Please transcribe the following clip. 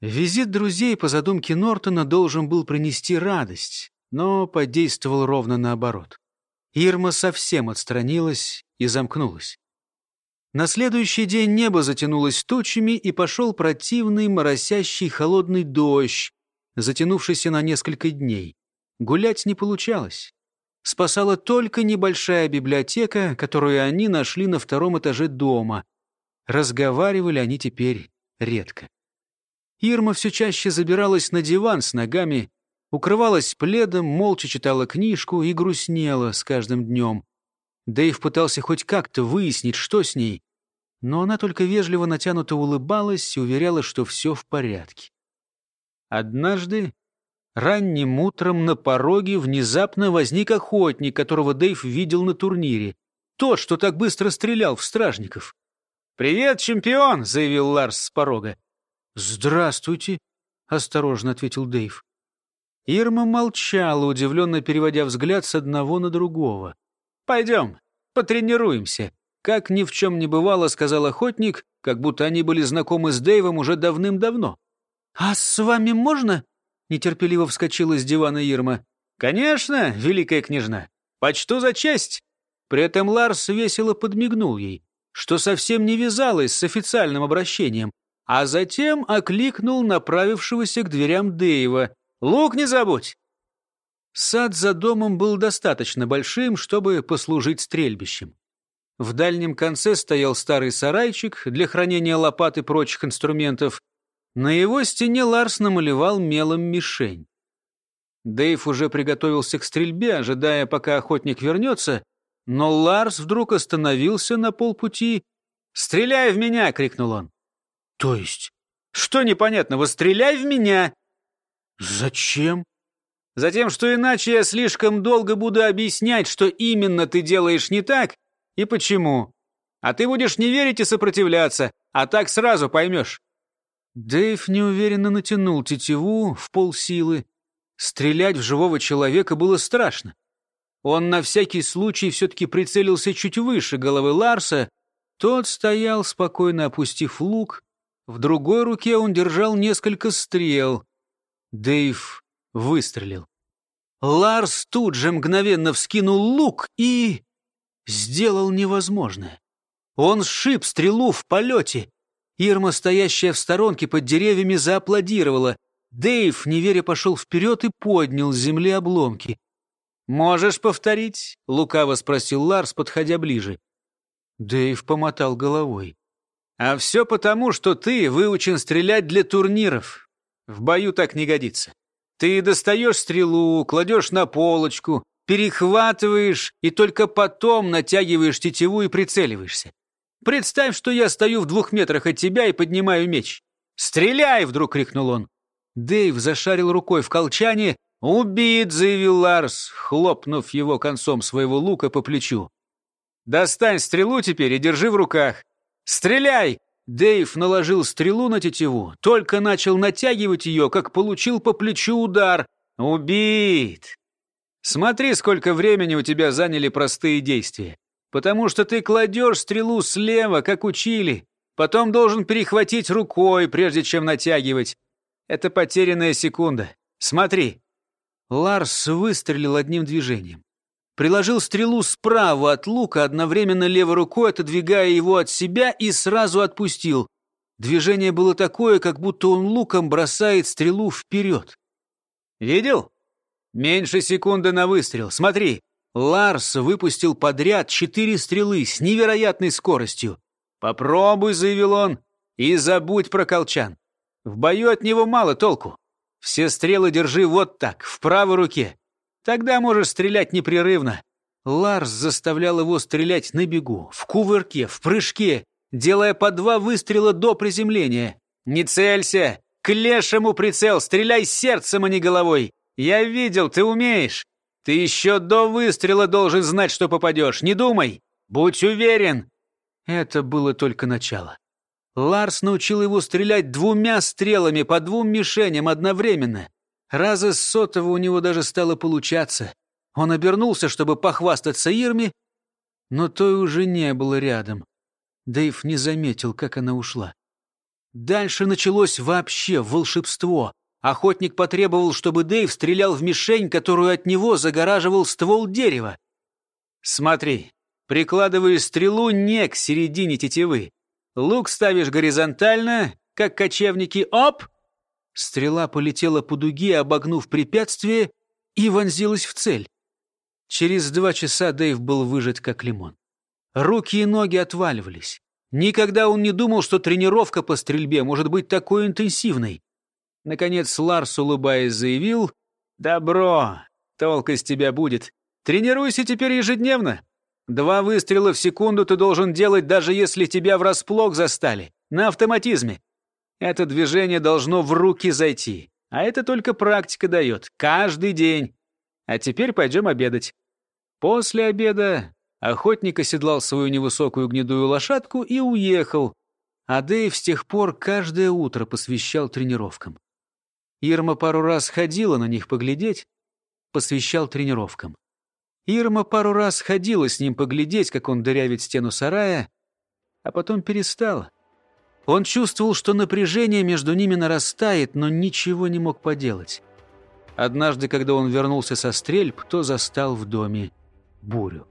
Визит друзей по задумке Нортона должен был принести радость, но подействовал ровно наоборот. Ирма совсем отстранилась и замкнулась. На следующий день небо затянулось тучами, и пошел противный, моросящий холодный дождь, затянувшийся на несколько дней. Гулять не получалось. Спасала только небольшая библиотека, которую они нашли на втором этаже дома. Разговаривали они теперь редко. Ирма все чаще забиралась на диван с ногами, укрывалась пледом, молча читала книжку и грустнела с каждым днем. Дэйв пытался хоть как-то выяснить, что с ней, но она только вежливо натянуто улыбалась и уверяла, что все в порядке. Однажды, ранним утром на пороге внезапно возник охотник, которого Дэйв видел на турнире. Тот, что так быстро стрелял в стражников. «Привет, чемпион!» — заявил Ларс с порога. «Здравствуйте», — осторожно ответил Дэйв. Ирма молчала, удивленно переводя взгляд с одного на другого. «Пойдем, потренируемся», — как ни в чем не бывало, сказал охотник, как будто они были знакомы с Дэйвом уже давным-давно. «А с вами можно?» — нетерпеливо вскочила с дивана Ирма. «Конечно, великая княжна. Почту за честь». При этом Ларс весело подмигнул ей, что совсем не вязалось с официальным обращением, а затем окликнул направившегося к дверям Дэйва. «Лук не забудь!» Сад за домом был достаточно большим, чтобы послужить стрельбищем. В дальнем конце стоял старый сарайчик для хранения лопат и прочих инструментов. На его стене Ларс намалевал мелом мишень. Дэйв уже приготовился к стрельбе, ожидая, пока охотник вернется, но Ларс вдруг остановился на полпути. «Стреляй в меня!» — крикнул он. То есть? Что непонятного? Стреляй в меня! Зачем? Затем, что иначе я слишком долго буду объяснять, что именно ты делаешь не так и почему. А ты будешь не верить и сопротивляться, а так сразу поймешь. Дэйв неуверенно натянул тетиву в полсилы. Стрелять в живого человека было страшно. Он на всякий случай все-таки прицелился чуть выше головы Ларса. Тот стоял, спокойно опустив лук, в другой руке он держал несколько стрел. Дэйв выстрелил. Ларс тут же мгновенно вскинул лук и... сделал невозможное. Он сшиб стрелу в полете. Ирма, стоящая в сторонке под деревьями, зааплодировала. Дэйв, не веря, пошел вперед и поднял с земли обломки. «Можешь повторить?» — лукаво спросил Ларс, подходя ближе. Дэйв помотал головой. А все потому, что ты выучен стрелять для турниров. В бою так не годится. Ты достаешь стрелу, кладешь на полочку, перехватываешь и только потом натягиваешь тетиву и прицеливаешься. Представь, что я стою в двух метрах от тебя и поднимаю меч. «Стреляй!» — вдруг крикнул он. Дэйв зашарил рукой в колчане. «Убит!» — заявил Ларс, хлопнув его концом своего лука по плечу. «Достань стрелу теперь и держи в руках. «Стреляй!» Дэйв наложил стрелу на тетиву, только начал натягивать ее, как получил по плечу удар. «Убит!» «Смотри, сколько времени у тебя заняли простые действия. Потому что ты кладешь стрелу слева, как учили. Потом должен перехватить рукой, прежде чем натягивать. Это потерянная секунда. Смотри». Ларс выстрелил одним движением приложил стрелу справа от лука, одновременно левой рукой отодвигая его от себя и сразу отпустил. Движение было такое, как будто он луком бросает стрелу вперед. «Видел? Меньше секунды на выстрел. Смотри, Ларс выпустил подряд четыре стрелы с невероятной скоростью. «Попробуй», — заявил он, — «и забудь про колчан. В бою от него мало толку. Все стрелы держи вот так, в правой руке. Тогда можешь стрелять непрерывно. Ларс заставлял его стрелять на бегу, в кувырке, в прыжке, делая по два выстрела до приземления. «Не целься! К лешему прицел! Стреляй сердцем, а не головой! Я видел, ты умеешь! Ты еще до выстрела должен знать, что попадешь! Не думай! Будь уверен!» Это было только начало. Ларс научил его стрелять двумя стрелами по двум мишеням одновременно. Раза с сотого у него даже стало получаться. Он обернулся, чтобы похвастаться Ирме, но той уже не было рядом. Дэйв не заметил, как она ушла. Дальше началось вообще волшебство. Охотник потребовал, чтобы Дэйв стрелял в мишень, которую от него загораживал ствол дерева. «Смотри, прикладываешь стрелу не к середине тетивы. Лук ставишь горизонтально, как кочевники. Оп!» Стрела полетела по дуге, обогнув препятствие, и вонзилась в цель. Через два часа Дэйв был выжат как лимон. Руки и ноги отваливались. Никогда он не думал, что тренировка по стрельбе может быть такой интенсивной. Наконец Ларс, улыбаясь, заявил, «Добро, толк из тебя будет. Тренируйся теперь ежедневно. Два выстрела в секунду ты должен делать, даже если тебя врасплох застали, на автоматизме. Это движение должно в руки зайти, а это только практика дает, каждый день. А теперь пойдем обедать». После обеда охотник оседлал свою невысокую гнедую лошадку и уехал, а Дэйв с тех пор каждое утро посвящал тренировкам. Ирма пару раз ходила на них поглядеть, посвящал тренировкам. Ирма пару раз ходила с ним поглядеть, как он дырявит стену сарая, а потом перестала. Он чувствовал, что напряжение между ними нарастает, но ничего не мог поделать. Однажды, когда он вернулся со стрельб, то застал в доме бурю.